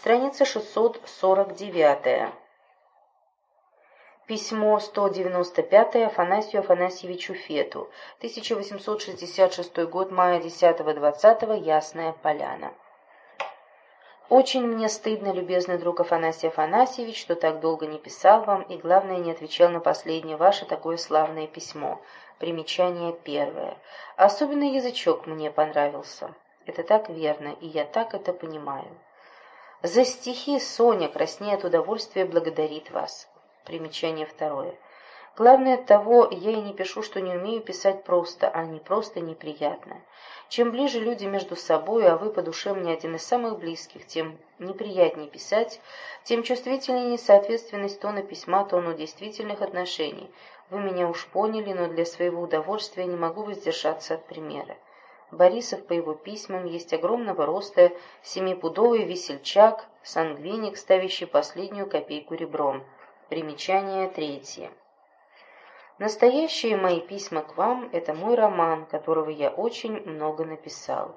страница 649. Письмо 195 Афанасию Афанасьевичу Фету, 1866 год, мая 10-20, Ясная Поляна. Очень мне стыдно, любезный друг Афанасий Афанасьевич, что так долго не писал вам и, главное, не отвечал на последнее ваше такое славное письмо. Примечание первое. Особенно язычок мне понравился. Это так верно, и я так это понимаю. За стихи Соня, краснея от удовольствия, благодарит вас. Примечание второе. Главное того, я и не пишу, что не умею писать просто, а не просто неприятно. Чем ближе люди между собой, а вы по душе мне один из самых близких, тем неприятнее писать, тем чувствительнее несоответственность тона письма тону действительных отношений. Вы меня уж поняли, но для своего удовольствия не могу воздержаться от примера. Борисов по его письмам есть огромного роста семипудовый весельчак, сангвиник, ставящий последнюю копейку ребром. Примечание третье. Настоящие мои письма к вам – это мой роман, которого я очень много написал.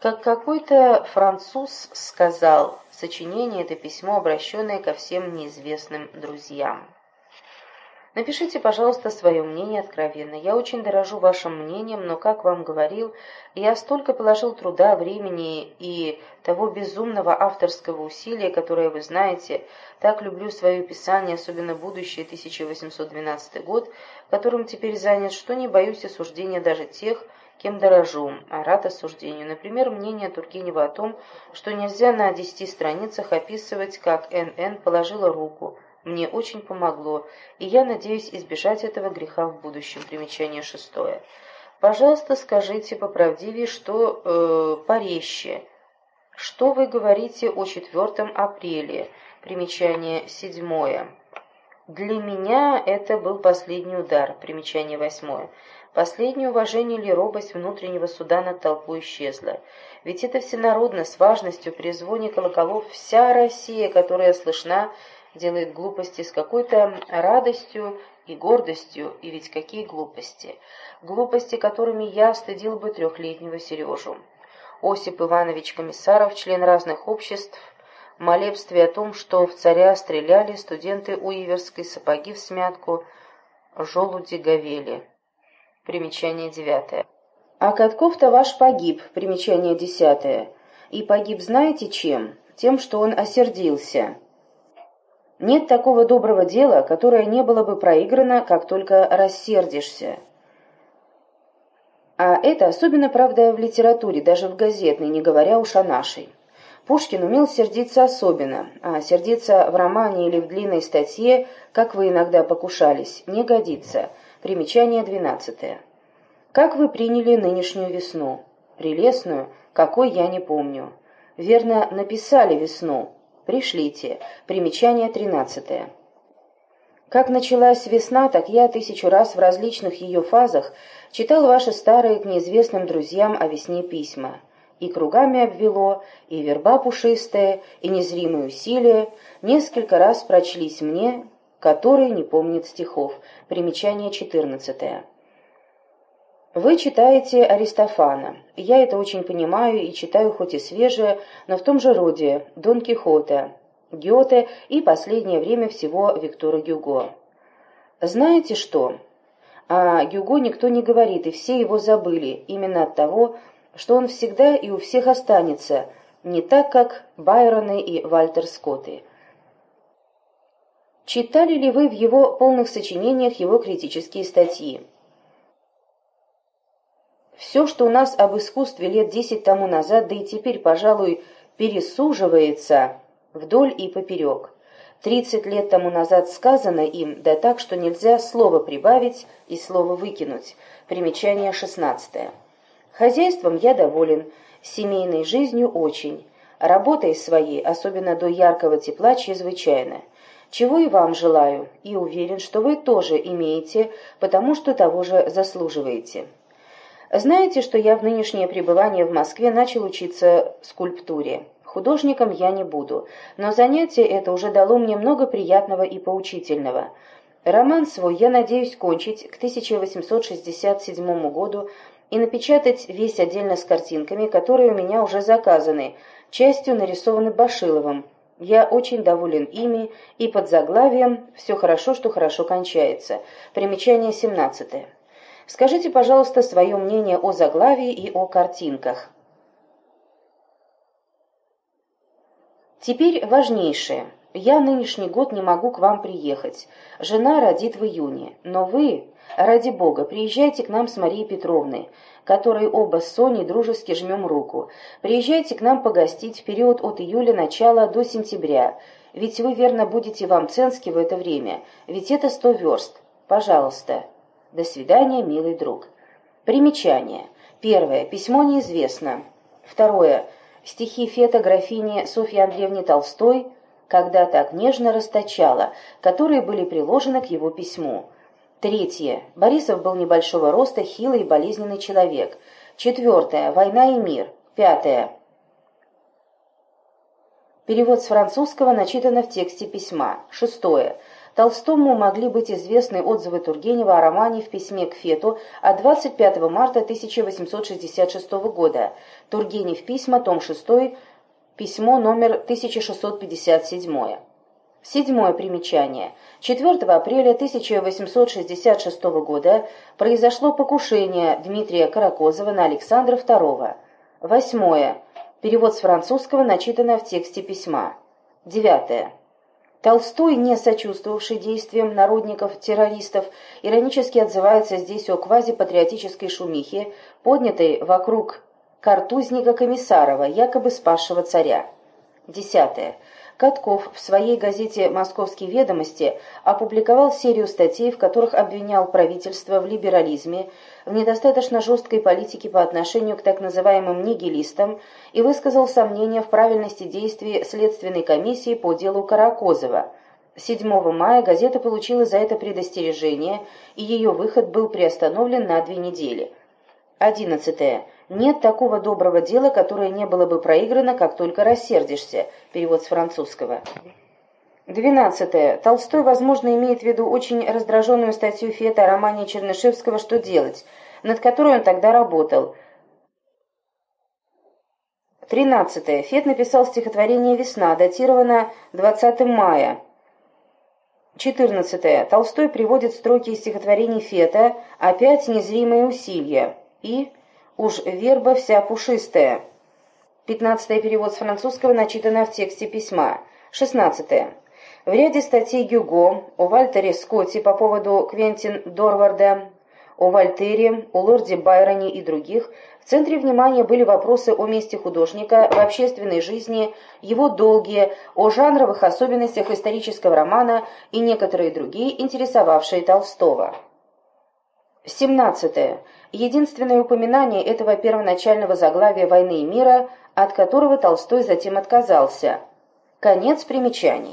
Как какой-то француз сказал, сочинение – это письмо, обращенное ко всем неизвестным друзьям. Напишите, пожалуйста, свое мнение откровенно. Я очень дорожу вашим мнением, но, как вам говорил, я столько положил труда, времени и того безумного авторского усилия, которое вы знаете. Так люблю свое писание, особенно будущее 1812 год, которым теперь занят, что не боюсь осуждения даже тех, кем дорожу, а рад осуждению. Например, мнение Тургенева о том, что нельзя на десяти страницах описывать, как Н.Н. положила руку, мне очень помогло, и я надеюсь избежать этого греха в будущем. Примечание шестое. Пожалуйста, скажите поправдивее, что э, порезче. Что вы говорите о 4 апреле? Примечание седьмое. Для меня это был последний удар. Примечание восьмое. Последнее уважение или робость внутреннего суда над толпой исчезла. Ведь это всенародно, с важностью, при звоне колоколов, вся Россия, которая слышна делает глупости с какой-то радостью и гордостью, и ведь какие глупости. Глупости, которыми я стыдил бы трехлетнего Сережу. Осип Иванович Комиссаров, член разных обществ, молебствие о том, что в царя стреляли студенты Уиверской, сапоги в смятку, желуди говели. Примечание девятое. А Катков-то ваш погиб, примечание десятое. И погиб знаете чем? Тем, что он осердился. Нет такого доброго дела, которое не было бы проиграно, как только рассердишься. А это особенно правда в литературе, даже в газетной, не говоря уж о нашей. Пушкин умел сердиться особенно, а сердиться в романе или в длинной статье, как вы иногда покушались, не годится. Примечание двенадцатое. Как вы приняли нынешнюю весну? Прелестную? Какой я не помню. Верно, написали весну. Пришлите. Примечание тринадцатое. Как началась весна, так я тысячу раз в различных ее фазах читал ваши старые к неизвестным друзьям о весне письма. И кругами обвело, и верба пушистая, и незримые усилия несколько раз прочлись мне, которые не помнит стихов. Примечание четырнадцатое. Вы читаете Аристофана. Я это очень понимаю и читаю хоть и свежее, но в том же роде Дон Кихота, Гёте и последнее время всего Виктора Гюго. Знаете что? О Гюго никто не говорит, и все его забыли, именно от того, что он всегда и у всех останется, не так, как Байроны и Вальтер Скотты. Читали ли вы в его полных сочинениях его критические статьи? Все, что у нас об искусстве лет десять тому назад, да и теперь, пожалуй, пересуживается вдоль и поперек. Тридцать лет тому назад сказано им, да так, что нельзя слово прибавить и слово выкинуть. Примечание шестнадцатое. Хозяйством я доволен, семейной жизнью очень. Работой своей, особенно до яркого тепла, чрезвычайно. Чего и вам желаю, и уверен, что вы тоже имеете, потому что того же заслуживаете. Знаете, что я в нынешнее пребывание в Москве начал учиться скульптуре. Художником я не буду, но занятие это уже дало мне много приятного и поучительного. Роман свой я надеюсь кончить к 1867 году и напечатать весь отдельно с картинками, которые у меня уже заказаны, частью нарисованы Башиловым. Я очень доволен ими, и под заглавием «Все хорошо, что хорошо кончается». Примечание 17. Скажите, пожалуйста, свое мнение о заглавии и о картинках. Теперь важнейшее. Я нынешний год не могу к вам приехать. Жена родит в июне. Но вы, ради бога, приезжайте к нам с Марией Петровной, которой оба с Соней дружески жмем руку. Приезжайте к нам погостить в период от июля начала до сентября. Ведь вы, верно, будете в Амценске в это время. Ведь это сто верст. Пожалуйста. До свидания, милый друг. Примечание. Первое. Письмо неизвестно. Второе. Стихи Фета графини Софьи Андреевне Толстой – когда так нежно расточала, которые были приложены к его письму. Третье. Борисов был небольшого роста, хилый и болезненный человек. Четвертое. Война и мир. Пятое. Перевод с французского начитано в тексте письма. Шестое. Толстому могли быть известны отзывы Тургенева о романе в письме к Фету от 25 марта 1866 года. Тургенев письма, том 6, Письмо номер 1657. Седьмое примечание. 4 апреля 1866 года произошло покушение Дмитрия Каракозова на Александра II. Восьмое. Перевод с французского начитано в тексте письма. Девятое. Толстой, не сочувствовавший действиям народников-террористов, иронически отзывается здесь о квазипатриотической шумихе, поднятой вокруг картузника Комиссарова, якобы спасшего царя. Десятое. Катков в своей газете «Московские ведомости» опубликовал серию статей, в которых обвинял правительство в либерализме, в недостаточно жесткой политике по отношению к так называемым нигилистам и высказал сомнения в правильности действий Следственной комиссии по делу Каракозова. 7 мая газета получила за это предостережение, и ее выход был приостановлен на две недели. 11. Нет такого доброго дела, которое не было бы проиграно, как только рассердишься. Перевод с французского. Двенадцатое. Толстой, возможно, имеет в виду очень раздраженную статью Фета о романе Чернышевского «Что делать?», над которой он тогда работал. Тринадцатое. Фет написал стихотворение «Весна», датировано 20 мая. Четырнадцатое. Толстой приводит строки из стихотворений Фета «Опять незримые усилия» и Уж верба вся пушистая. Пятнадцатый перевод с французского начитано в тексте письма. Шестнадцатое. В ряде статей Гюго, о Вальтере Скотте по поводу Квентин Дорварда, о Вольтере, о лорде Байроне и других, в центре внимания были вопросы о месте художника в общественной жизни, его долги, о жанровых особенностях исторического романа и некоторые другие, интересовавшие Толстого. 17. Единственное упоминание этого первоначального заглавия «Войны и мира», от которого Толстой затем отказался. Конец примечаний.